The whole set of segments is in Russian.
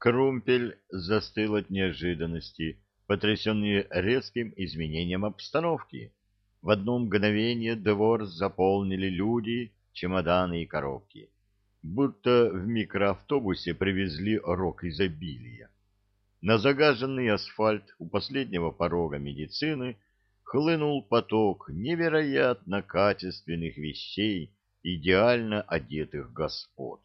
Крумпель застыл от неожиданности, потрясенный резким изменением обстановки. В одно мгновение двор заполнили люди, чемоданы и коробки. Будто в микроавтобусе привезли рок изобилия. На загаженный асфальт у последнего порога медицины хлынул поток невероятно качественных вещей идеально одетых господ.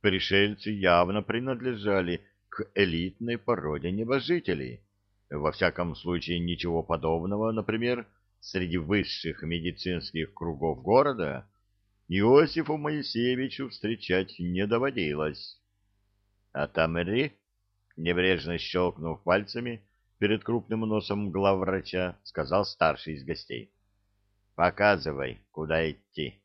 Пришельцы явно принадлежали к элитной породе небожителей. Во всяком случае, ничего подобного, например, среди высших медицинских кругов города Иосифу Моисеевичу встречать не доводилось. «Отомри!» — небрежно щелкнув пальцами перед крупным носом главврача, сказал старший из гостей. «Показывай, куда идти».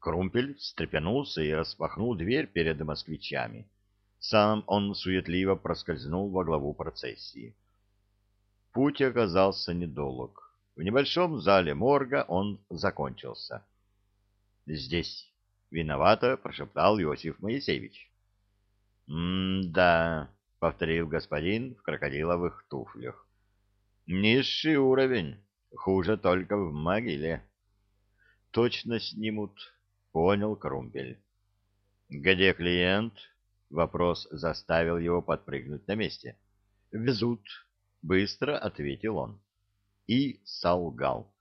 Крумпель встрепенулся и распахнул дверь перед москвичами. Сам он суетливо проскользнул во главу процессии. Путь оказался недолг. В небольшом зале морга он закончился. «Здесь виновато», — прошептал Иосиф Моисеевич. «М-да», — повторил господин в крокодиловых туфлях. «Низший уровень, хуже только в могиле». «Точно снимут», — понял Крумпель. «Где клиент?» — вопрос заставил его подпрыгнуть на месте. «Везут», — быстро ответил он. И солгал.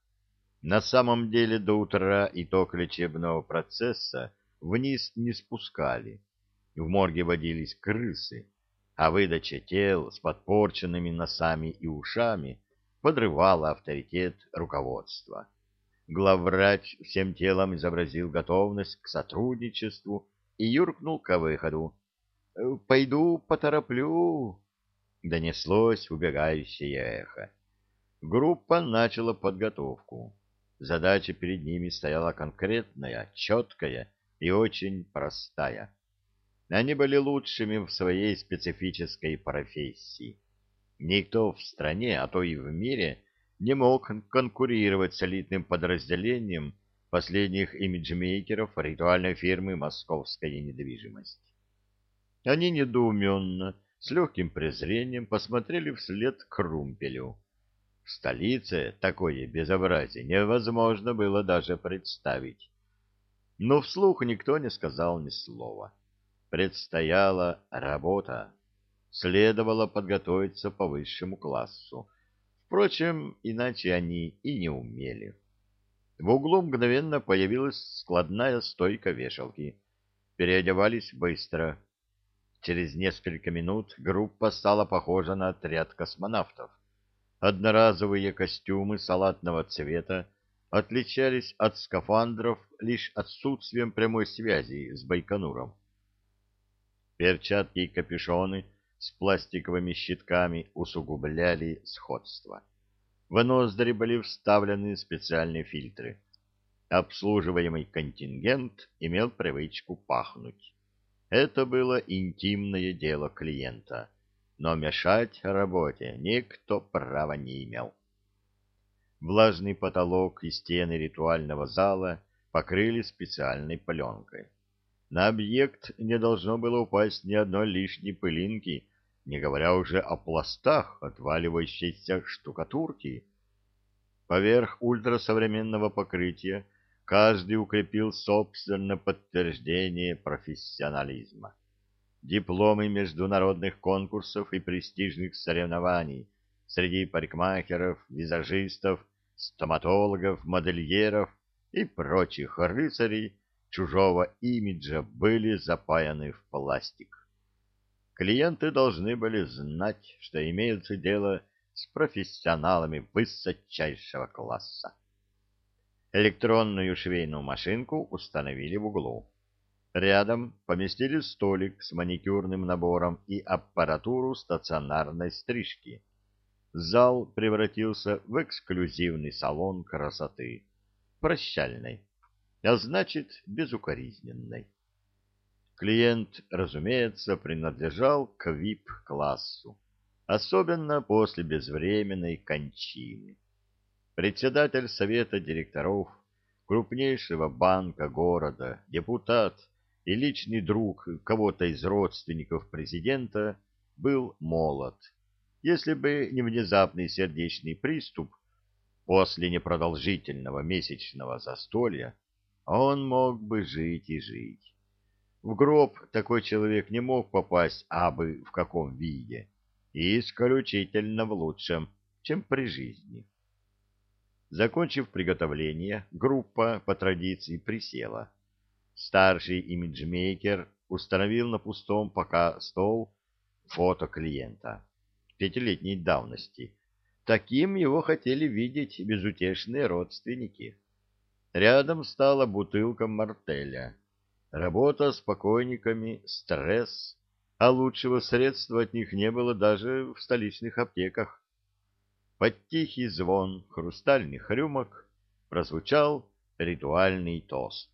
На самом деле до утра итог лечебного процесса вниз не спускали. В морге водились крысы, а выдача тел с подпорченными носами и ушами подрывала авторитет руководства главврач всем телом изобразил готовность к сотрудничеству и юркнул к выходу. «Э, «Пойду потороплю», — донеслось убегающее эхо. Группа начала подготовку. Задача перед ними стояла конкретная, четкая и очень простая. Они были лучшими в своей специфической профессии. Никто в стране, а то и в мире, не мог конкурировать с элитным подразделением последних имиджмейкеров ритуальной фирмы «Московская недвижимость». Они недоуменно, с легким презрением посмотрели вслед к Румпелю. В столице такое безобразие невозможно было даже представить. Но вслух никто не сказал ни слова. Предстояла работа. Следовало подготовиться по высшему классу Впрочем, иначе они и не умели. В углу мгновенно появилась складная стойка вешалки. Переодевались быстро. Через несколько минут группа стала похожа на отряд космонавтов. Одноразовые костюмы салатного цвета отличались от скафандров лишь отсутствием прямой связи с Байконуром. Перчатки и капюшоны — с пластиковыми щитками усугубляли сходство. В ноздри были вставлены специальные фильтры. Обслуживаемый контингент имел привычку пахнуть. Это было интимное дело клиента, но мешать работе никто права не имел. Влажный потолок и стены ритуального зала покрыли специальной пленкой. На объект не должно было упасть ни одной лишней пылинки, не говоря уже о пластах отваливающейся штукатурки. Поверх ультрасовременного покрытия каждый укрепил собственное подтверждение профессионализма. Дипломы международных конкурсов и престижных соревнований среди парикмахеров, визажистов, стоматологов, модельеров и прочих рыцарей чужого имиджа были запаяны в пластик. Клиенты должны были знать, что имеется дело с профессионалами высочайшего класса. Электронную швейную машинку установили в углу. Рядом поместили столик с маникюрным набором и аппаратуру стационарной стрижки. Зал превратился в эксклюзивный салон красоты. Прощальной, а значит, безукоризненной. Клиент, разумеется, принадлежал к VIP-классу, особенно после безвременной кончины. Председатель совета директоров крупнейшего банка города, депутат и личный друг кого-то из родственников президента был молод. Если бы не внезапный сердечный приступ после непродолжительного месячного застолья, он мог бы жить и жить. В гроб такой человек не мог попасть абы в каком виде, и исключительно в лучшем, чем при жизни. Закончив приготовление, группа по традиции присела. Старший имиджмейкер установил на пустом пока стол фото клиента пятилетней давности. Таким его хотели видеть безутешные родственники. Рядом стала бутылка мартеля. Работа с покойниками — стресс, а лучшего средства от них не было даже в столичных аптеках. Под тихий звон хрустальных рюмок прозвучал ритуальный тост.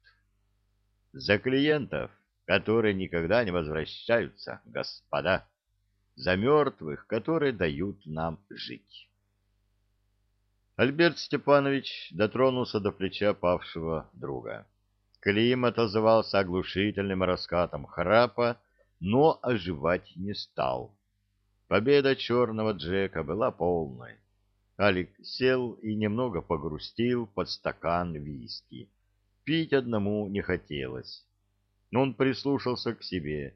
«За клиентов, которые никогда не возвращаются, господа! За мертвых, которые дают нам жить!» Альберт Степанович дотронулся до плеча павшего друга. Клим отозвался оглушительным раскатом храпа, но оживать не стал. Победа черного Джека была полной. Алик сел и немного погрустил под стакан виски. Пить одному не хотелось. Он прислушался к себе.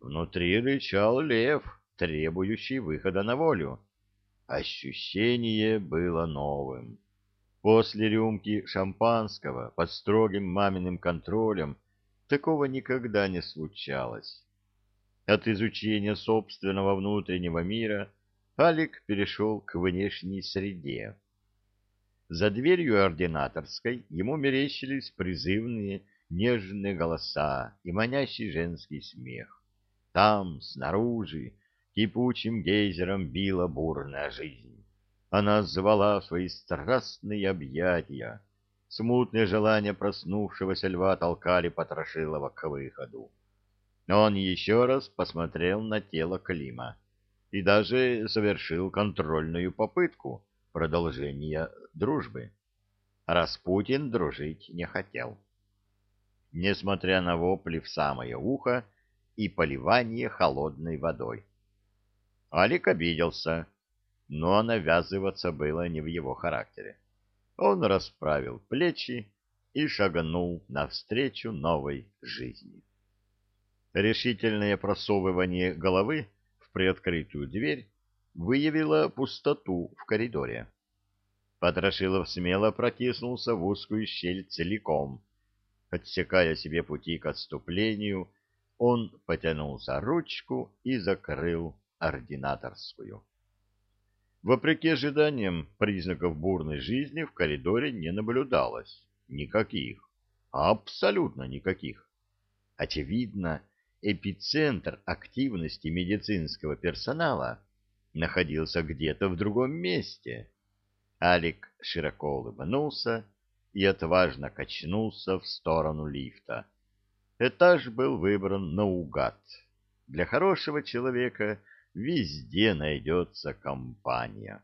Внутри рычал лев, требующий выхода на волю. Ощущение было новым. После рюмки шампанского под строгим маминым контролем такого никогда не случалось. От изучения собственного внутреннего мира Алик перешел к внешней среде. За дверью ординаторской ему мерещились призывные нежные голоса и манящий женский смех. Там, снаружи, кипучим гейзером била бурная жизнь. Она звала свои страстные объятия. Смутные желания проснувшегося льва толкали Потрошилова к выходу. Он еще раз посмотрел на тело Клима и даже совершил контрольную попытку продолжения дружбы. Распутин дружить не хотел. Несмотря на вопли в самое ухо и поливание холодной водой. Алик обиделся но навязываться было не в его характере. Он расправил плечи и шагнул навстречу новой жизни. Решительное просовывание головы в приоткрытую дверь выявило пустоту в коридоре. Потрошилов смело протиснулся в узкую щель целиком. Отсекая себе пути к отступлению, он потянул за ручку и закрыл ординаторскую. Вопреки ожиданиям, признаков бурной жизни в коридоре не наблюдалось. Никаких. Абсолютно никаких. Очевидно, эпицентр активности медицинского персонала находился где-то в другом месте. Алик широко улыбнулся и отважно качнулся в сторону лифта. Этаж был выбран наугад. Для хорошего человека — везде найдется компания.